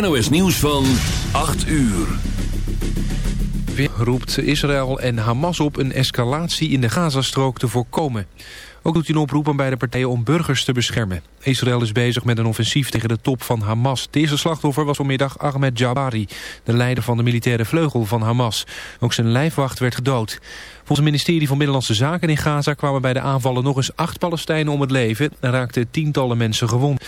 NOS nieuws van 8 uur. Roept Israël en Hamas op een escalatie in de Gazastrook te voorkomen. Ook doet hij een oproep aan beide partijen om burgers te beschermen. Israël is bezig met een offensief tegen de top van Hamas. Het eerste slachtoffer was vanmiddag Ahmed Jabari, de leider van de militaire vleugel van Hamas. Ook zijn lijfwacht werd gedood. Volgens het ministerie van Binnenlandse Zaken in Gaza kwamen bij de aanvallen nog eens acht Palestijnen om het leven en raakten tientallen mensen gewond.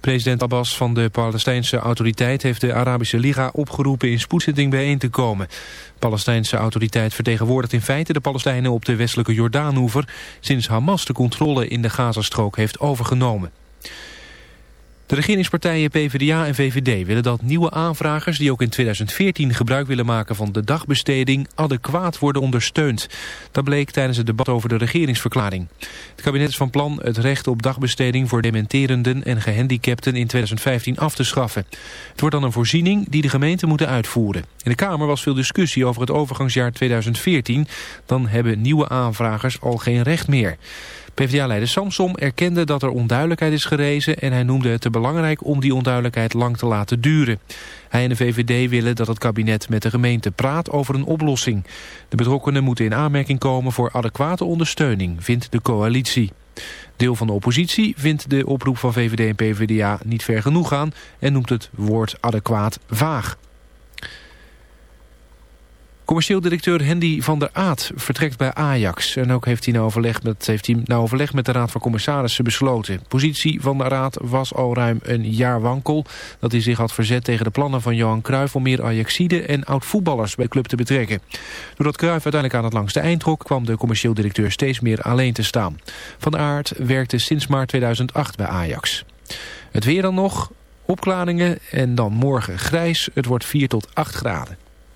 President Abbas van de Palestijnse autoriteit heeft de Arabische Liga opgeroepen in spoedzitting bijeen te komen. De Palestijnse autoriteit vertegenwoordigt in feite de Palestijnen op de westelijke Jordaanhoever sinds Hamas de controle in de Gazastrook heeft overgenomen. De regeringspartijen PvdA en VVD willen dat nieuwe aanvragers... die ook in 2014 gebruik willen maken van de dagbesteding... adequaat worden ondersteund. Dat bleek tijdens het debat over de regeringsverklaring. Het kabinet is van plan het recht op dagbesteding... voor dementerenden en gehandicapten in 2015 af te schaffen. Het wordt dan een voorziening die de gemeenten moeten uitvoeren. In de Kamer was veel discussie over het overgangsjaar 2014. Dan hebben nieuwe aanvragers al geen recht meer. PvdA-leider Samsom erkende dat er onduidelijkheid is gerezen... en hij noemde het te belangrijk om die onduidelijkheid lang te laten duren. Hij en de VVD willen dat het kabinet met de gemeente praat over een oplossing. De betrokkenen moeten in aanmerking komen voor adequate ondersteuning, vindt de coalitie. Deel van de oppositie vindt de oproep van VVD en PvdA niet ver genoeg gaan... en noemt het woord adequaat vaag. Commercieel directeur Hendy van der Aat vertrekt bij Ajax. En ook heeft hij nou overleg met, nou overleg met de Raad van Commissarissen besloten. Positie van de Raad was al ruim een jaar wankel. Dat hij zich had verzet tegen de plannen van Johan Cruijff... om meer Ajaxide en oud-voetballers bij club te betrekken. Doordat Cruijff uiteindelijk aan het langste eind trok... kwam de commercieel directeur steeds meer alleen te staan. Van der Aert werkte sinds maart 2008 bij Ajax. Het weer dan nog, opklaringen en dan morgen grijs. Het wordt 4 tot 8 graden.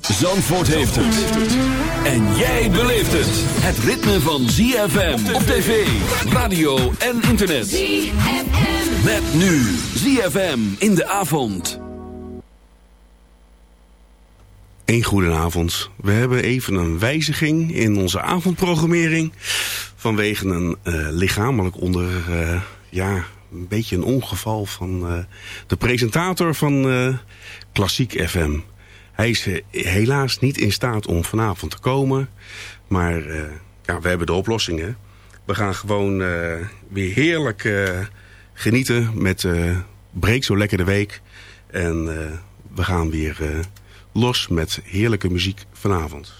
Zandvoort heeft het. En jij beleeft het. Het ritme van ZFM op tv, radio en internet. ZFM. Met nu ZFM in de avond. Een goedenavond. We hebben even een wijziging in onze avondprogrammering. Vanwege een uh, lichamelijk onder... Uh, ja, een beetje een ongeval van uh, de presentator van Klassiek FM. Hij is helaas niet in staat om vanavond te komen. Maar ja, we hebben de oplossingen. We gaan gewoon weer heerlijk genieten met Breek zo lekker de week. En we gaan weer los met heerlijke muziek vanavond.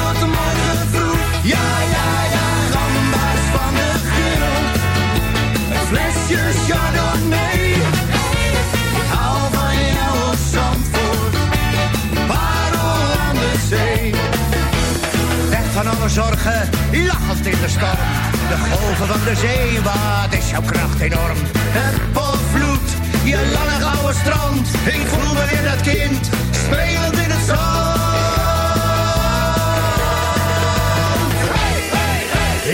zorgen, lachend in de storm. De golven van de zee, wat is jouw kracht enorm. Het potvloed, je lange gouden strand. Ik voel me weer dat kind, spelend in het zand.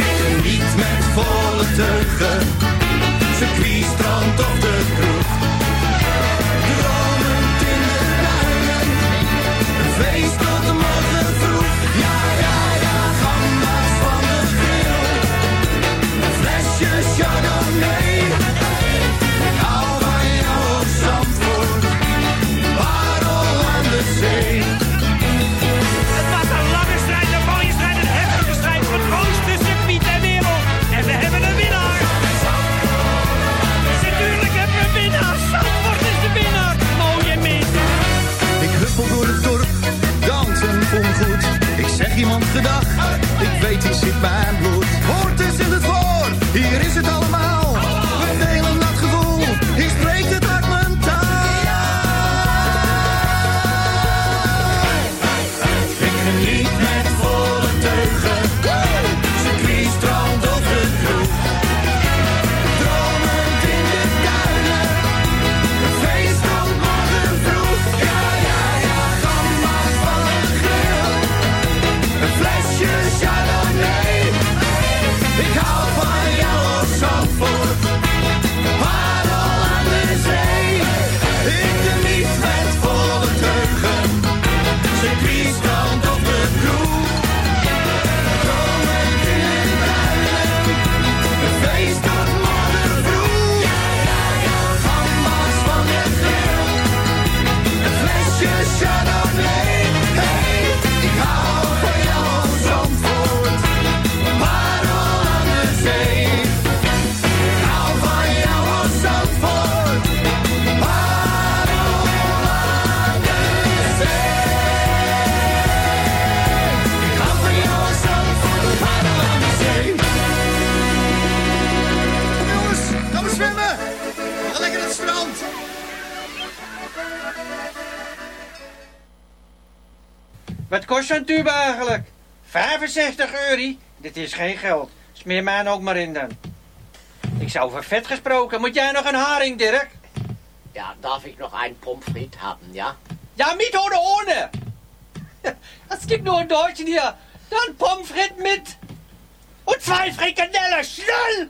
Ik geniet met volle teugen, circuit, strand of de kroeg. Het was een lange strijd, een mooie strijd, een heftige strijd van grootste tussen Piet en Wereld. En we hebben een winnaar. Natuurlijk hebben we een winnaar. Zandvoort is de winnaar. Mooie mensen. Ik huppel door het dorp, dansen voor goed. Ik zeg iemand gedag, ik weet die zit mijn bloed. Hoort is in het woord, hier is het al. 65 euro? Dit is geen geld. Smeer mij ook maar in dan. Ik zou over vet gesproken. Moet jij nog een haring, Dirk? Ja, darf ik nog een pomfriet hebben, ja? Ja, niet ohne ohne. Es gibt nur een Deutschen hier. Dan pomfrit mit. Und zwei Frikadellen, schnell!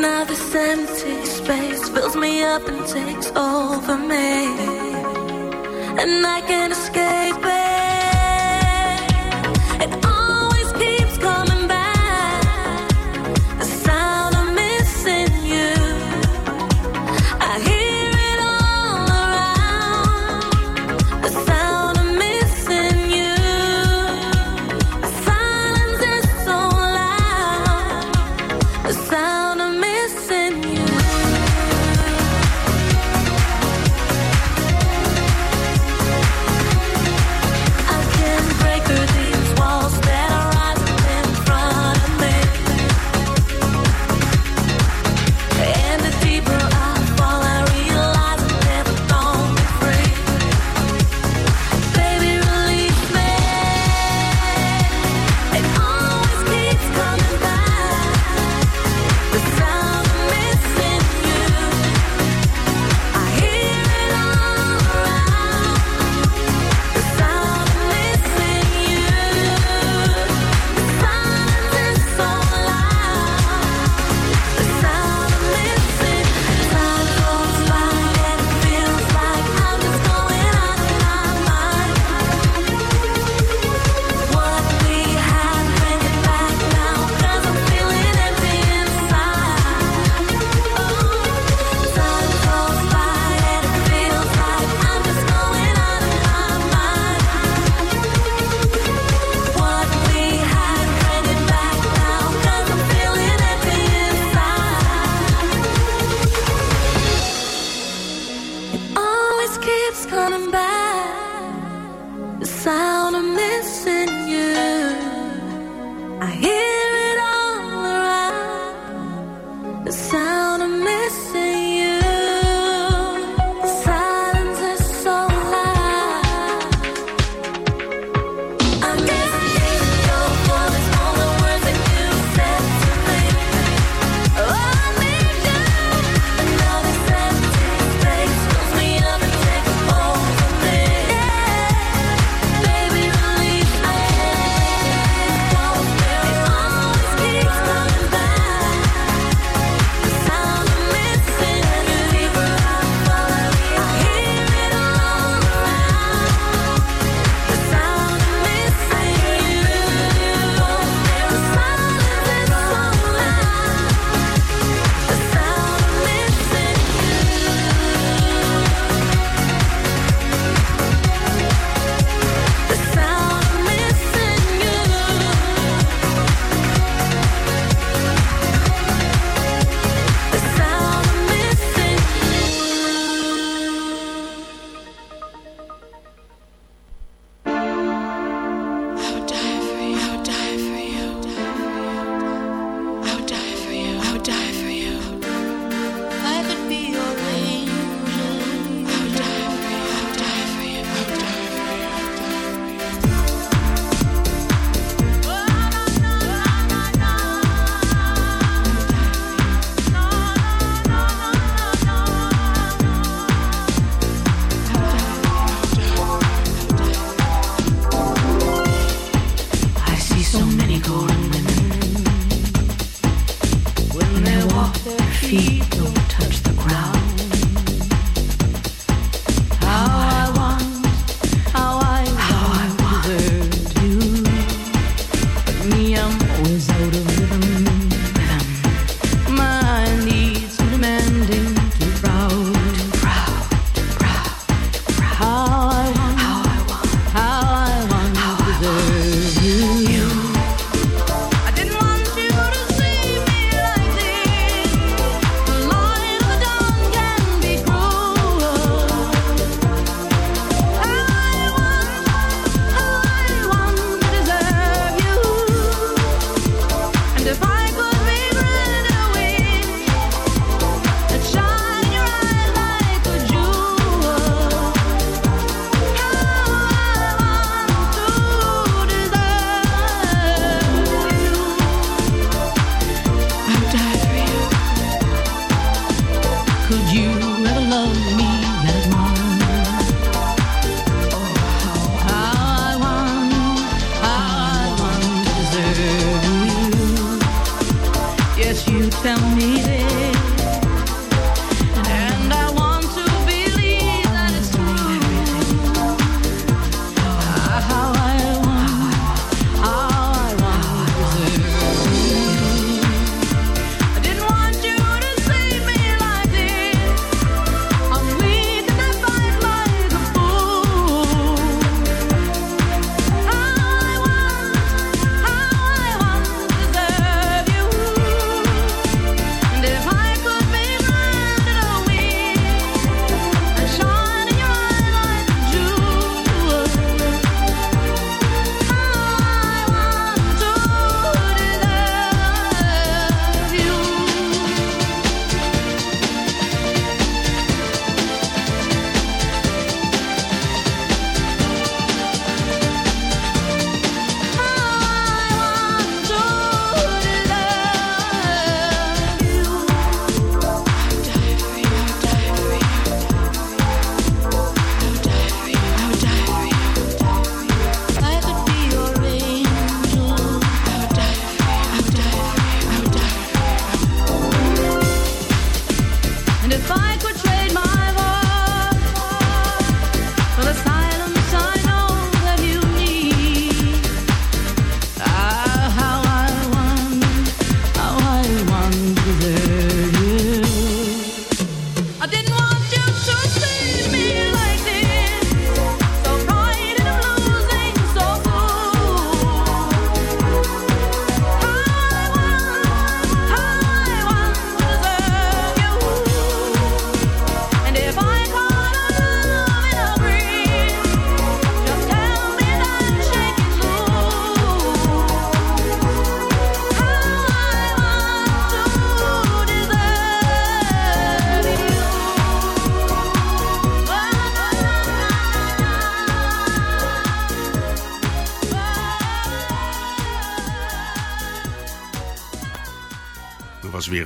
Now this empty space fills me up and takes over me, and I can't escape it. Bye. feet.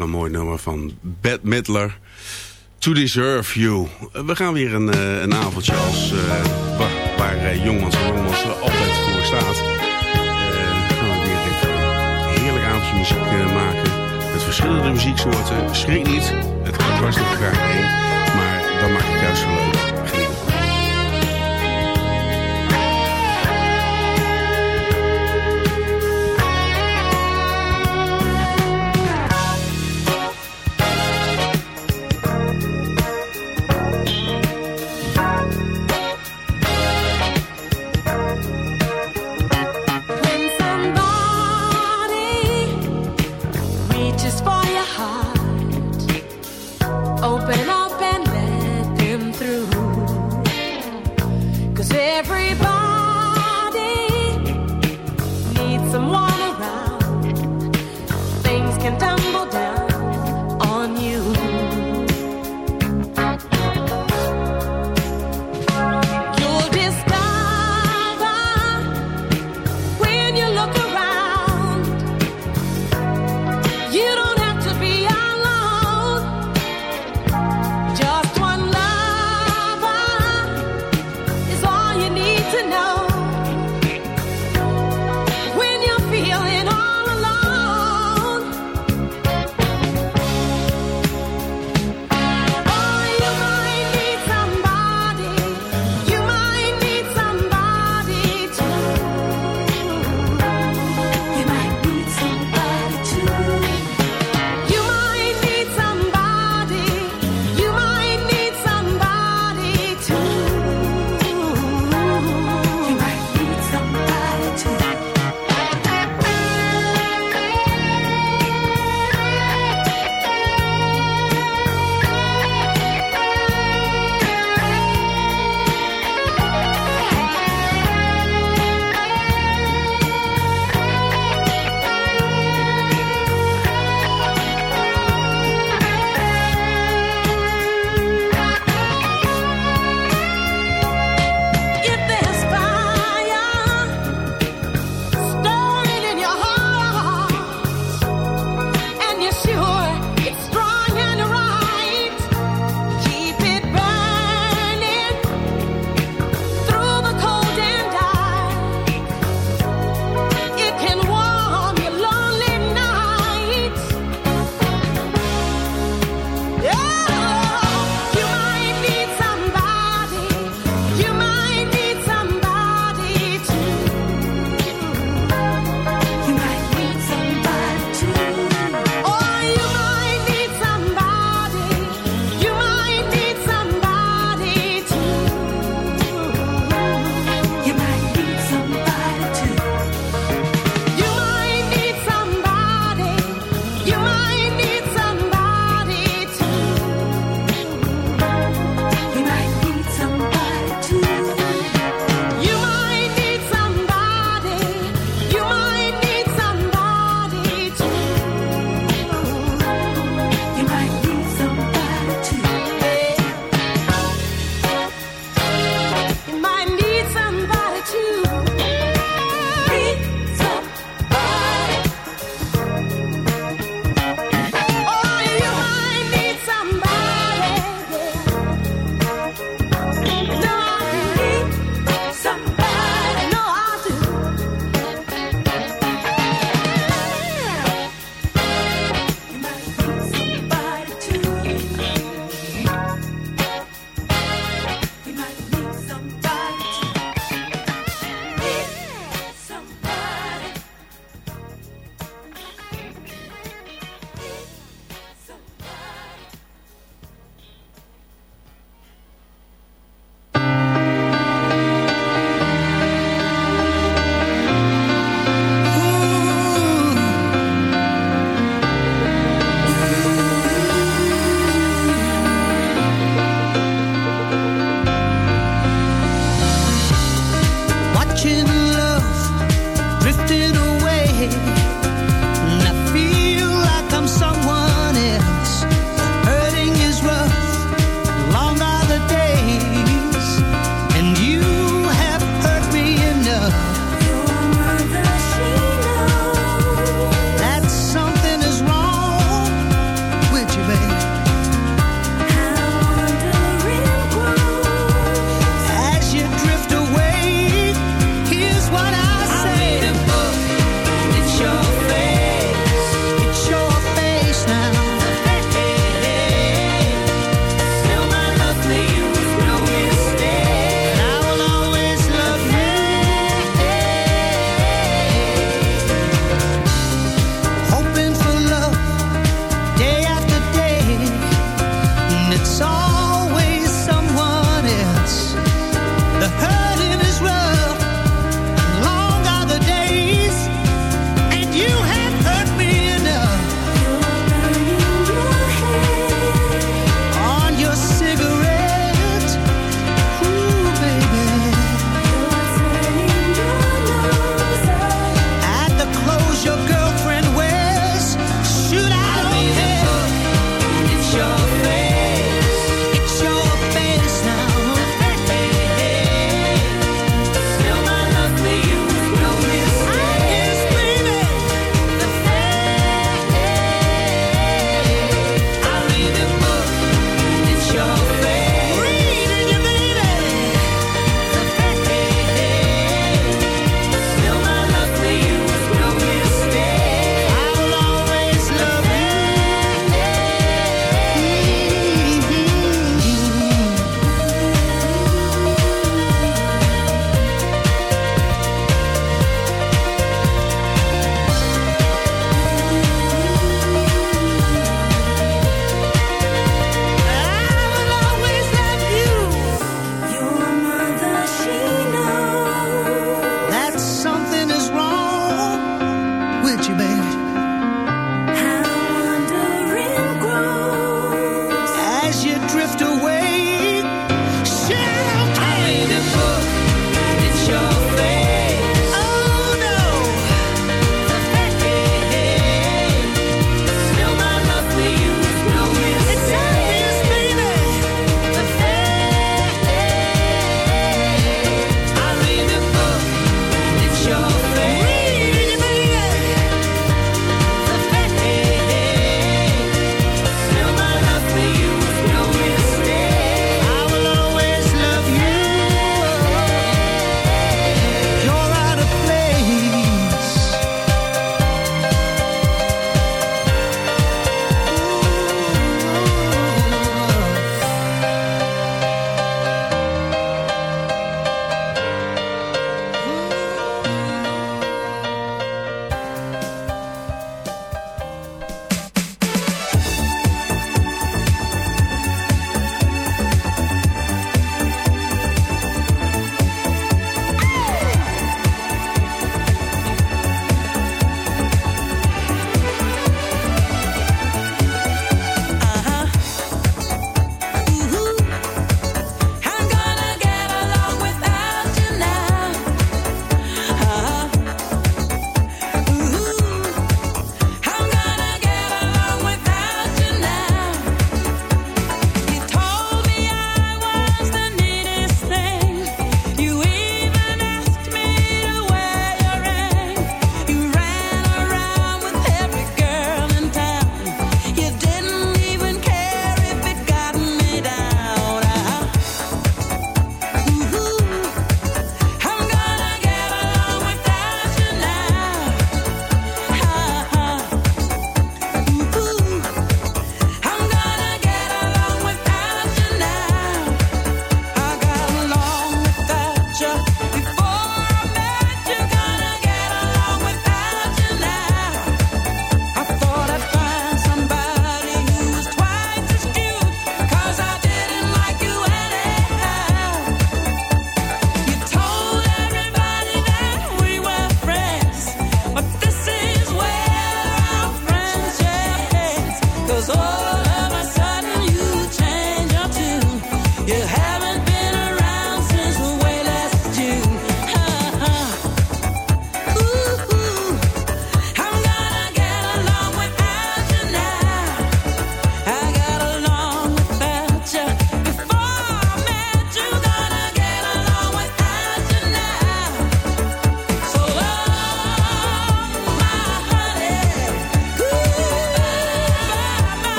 een mooi nummer van Bad Midler. To Deserve You. We gaan weer een, eh, een avondje als, uh, waar, waar eh, jongens en jongens altijd voor staat. Uh, gaan we weer een heerlijk avondje muziek maken. Met verschillende muzieksoorten. Schrik niet, het gaat dwars heen. Maar dat maakt het juist zo leuk.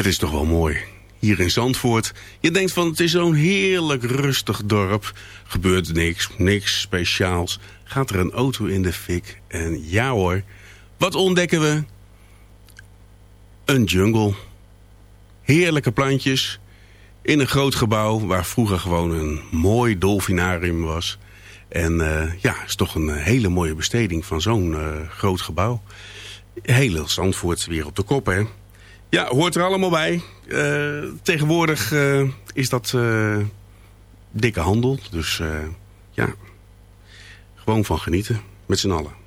Het is toch wel mooi. Hier in Zandvoort. Je denkt van het is zo'n heerlijk rustig dorp. Gebeurt niks, niks speciaals. Gaat er een auto in de fik. En ja hoor, wat ontdekken we? Een jungle. Heerlijke plantjes. In een groot gebouw waar vroeger gewoon een mooi dolfinarium was. En eh, ja, is toch een hele mooie besteding van zo'n eh, groot gebouw. Heel Zandvoort weer op de kop, hè? Ja, hoort er allemaal bij. Eh, tegenwoordig eh, is dat eh, dikke handel. Dus ja, gewoon van genieten. Met z'n allen.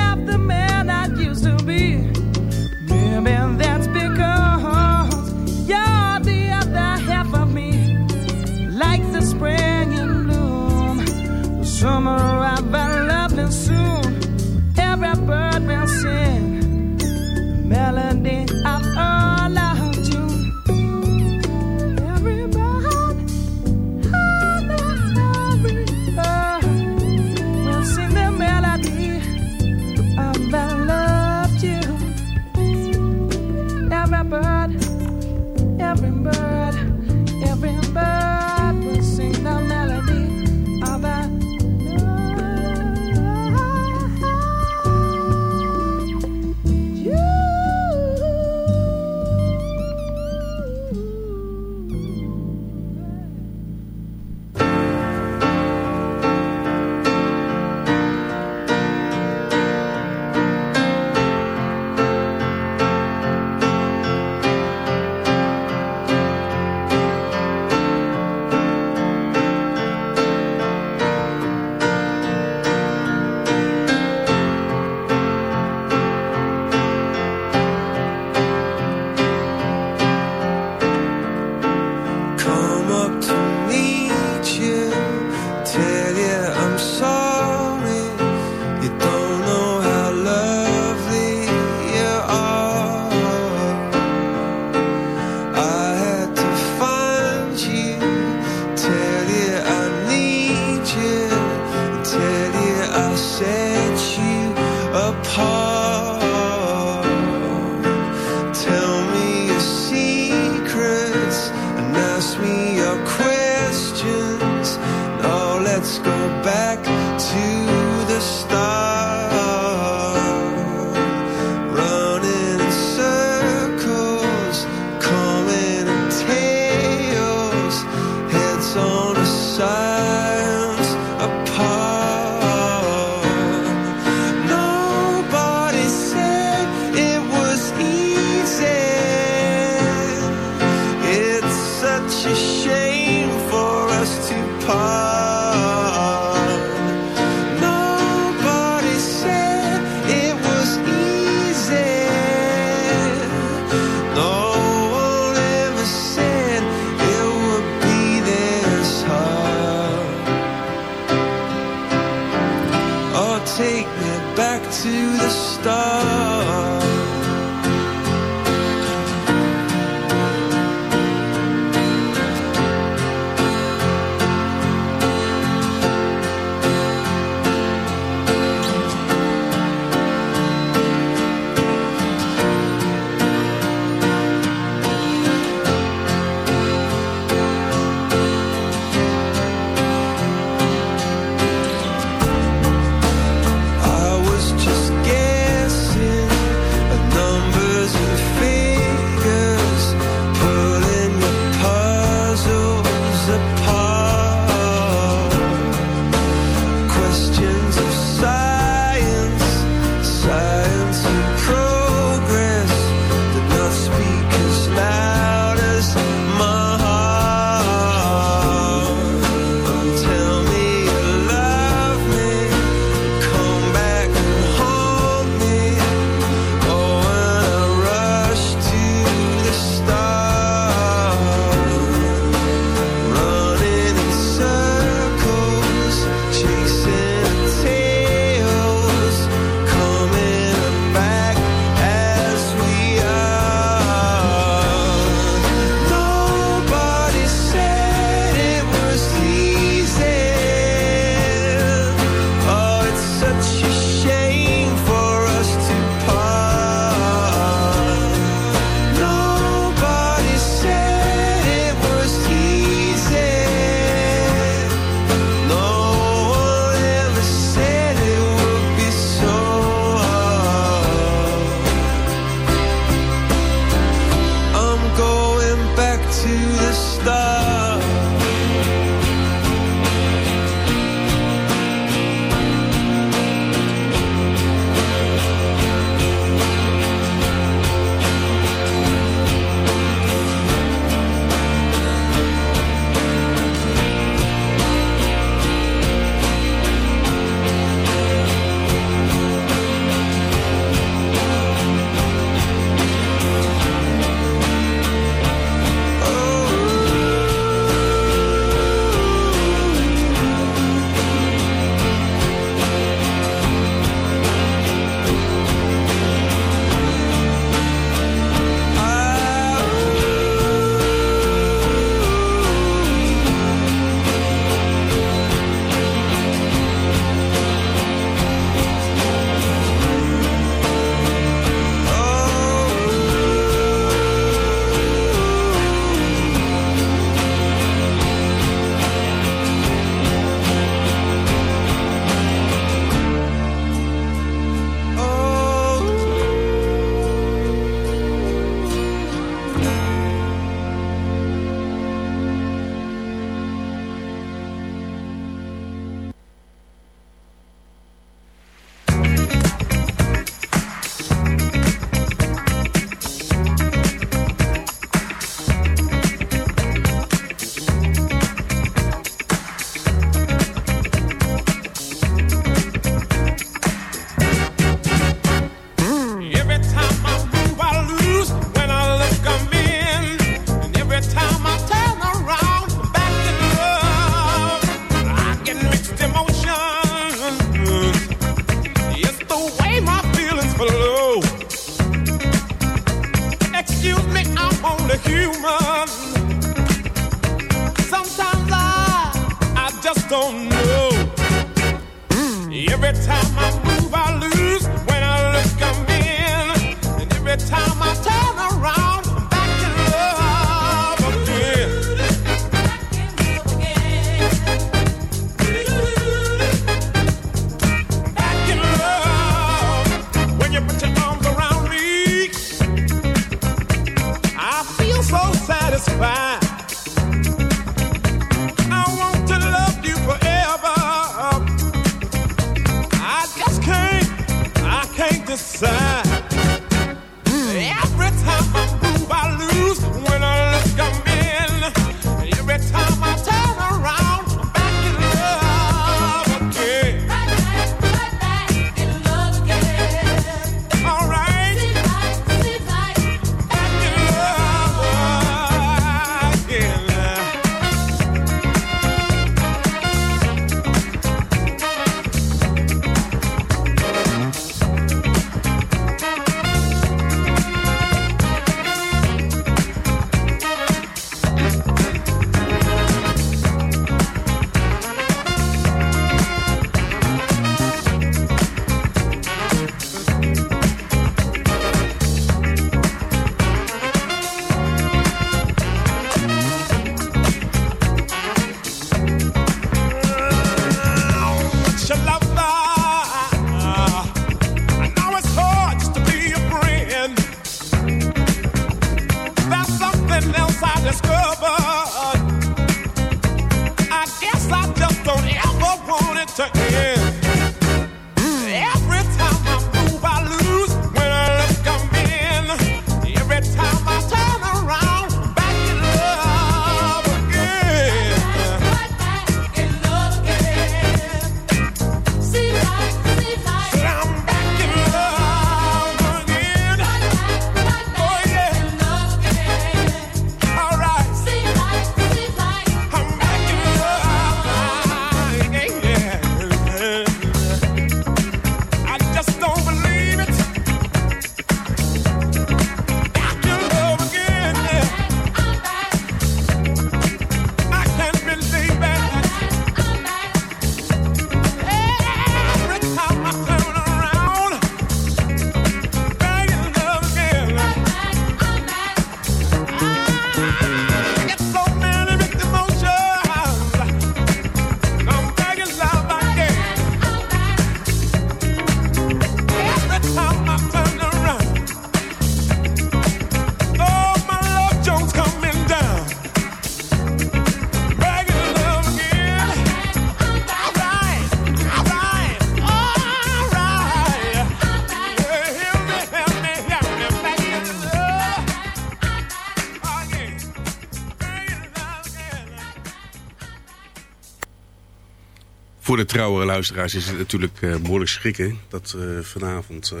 Voor de trouwere luisteraars is het natuurlijk eh, behoorlijk schrikken... dat eh, vanavond eh,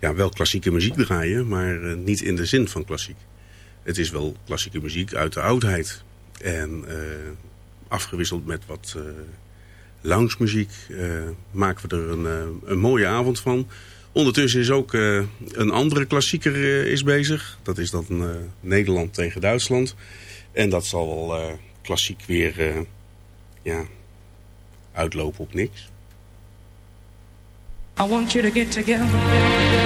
ja, wel klassieke muziek draaien... maar niet in de zin van klassiek. Het is wel klassieke muziek uit de oudheid. En afgewisseld met wat lounge muziek maken we er een, een mooie avond van... Ondertussen is ook een andere klassieker is bezig. Dat is dan Nederland tegen Duitsland. En dat zal wel klassiek weer ja, uitlopen op niks. I want you to get together.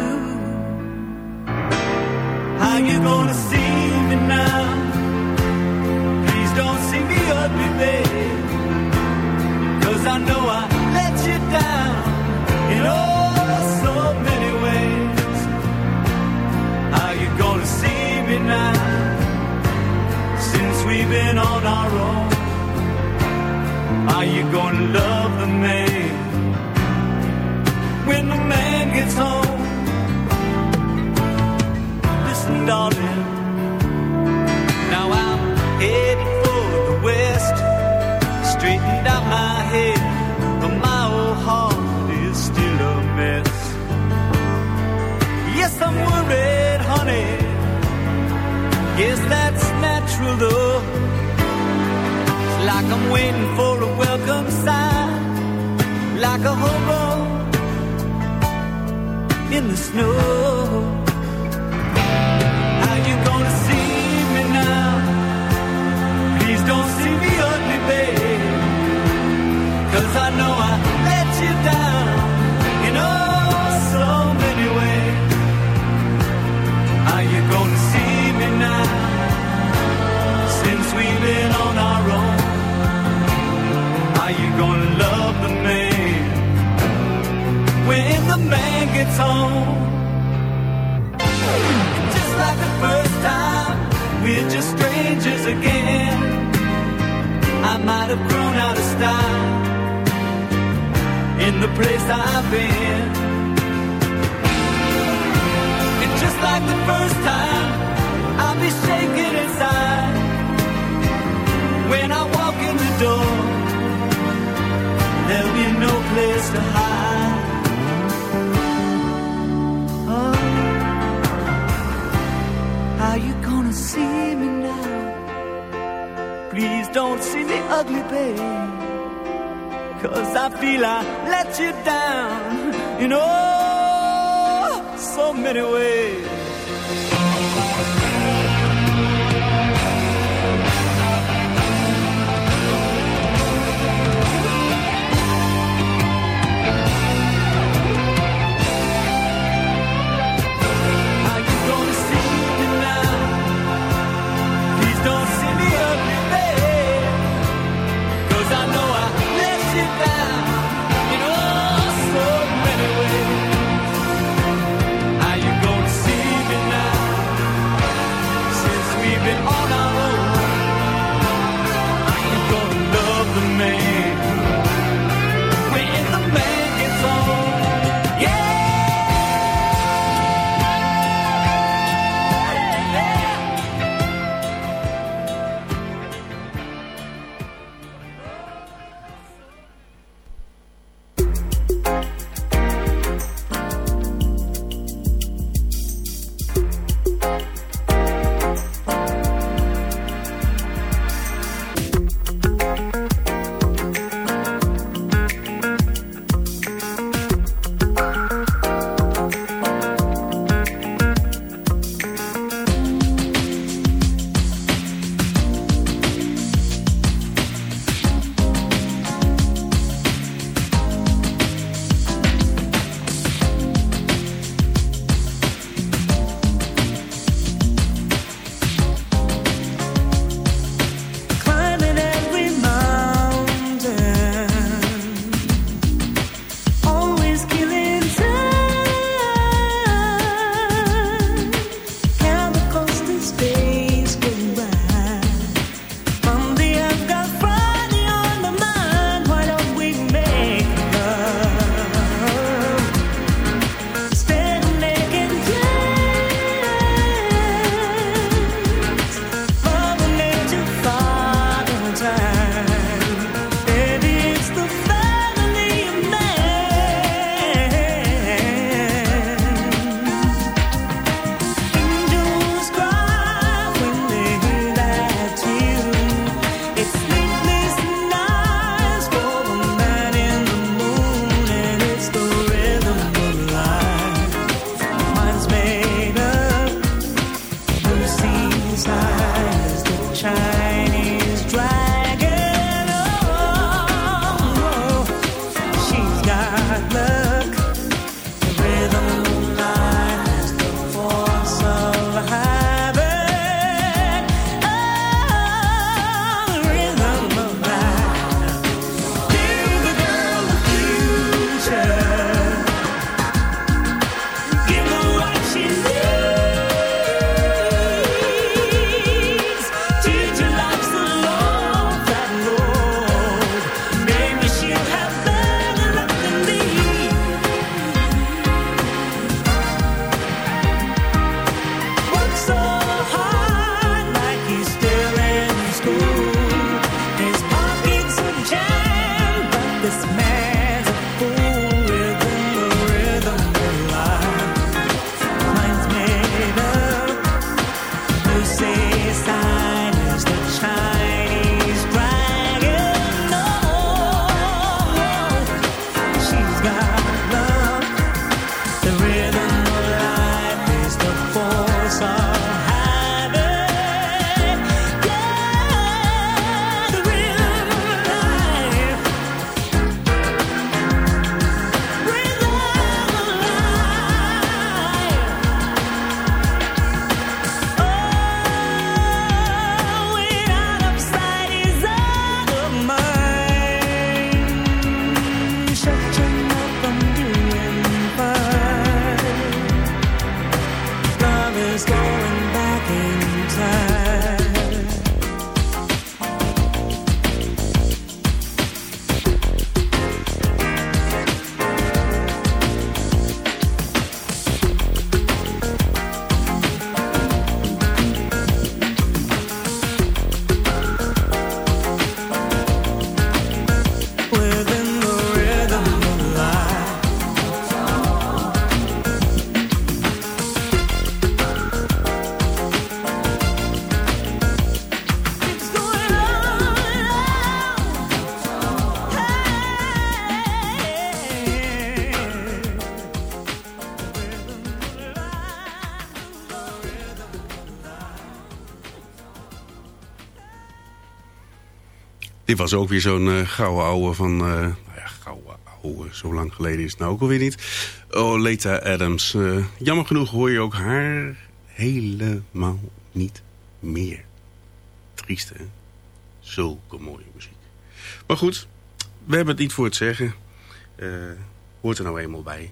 I know I let you down in oh so many ways. Are you gonna see me now? Since we've been on our own, are you gonna love the man when the man gets home? Listen, darling, now I'm heading straightened out my head, but my old heart is still a mess. Yes, I'm worried, honey. Guess that's natural, though. It's like I'm waiting for a welcome sign, like a hobo in the snow. sees eyes that shine. Was ook weer zo'n eh, gouden ouwe van... eh, nou ja, gouden ouwe, zo lang geleden is het nou ook alweer niet. Oh, Leta Adams. Eh, jammer genoeg hoor je ook haar helemaal niet meer. Triest, hè? Zulke mooie muziek. Maar goed, we hebben het niet voor het zeggen. Hoort er nou eenmaal bij.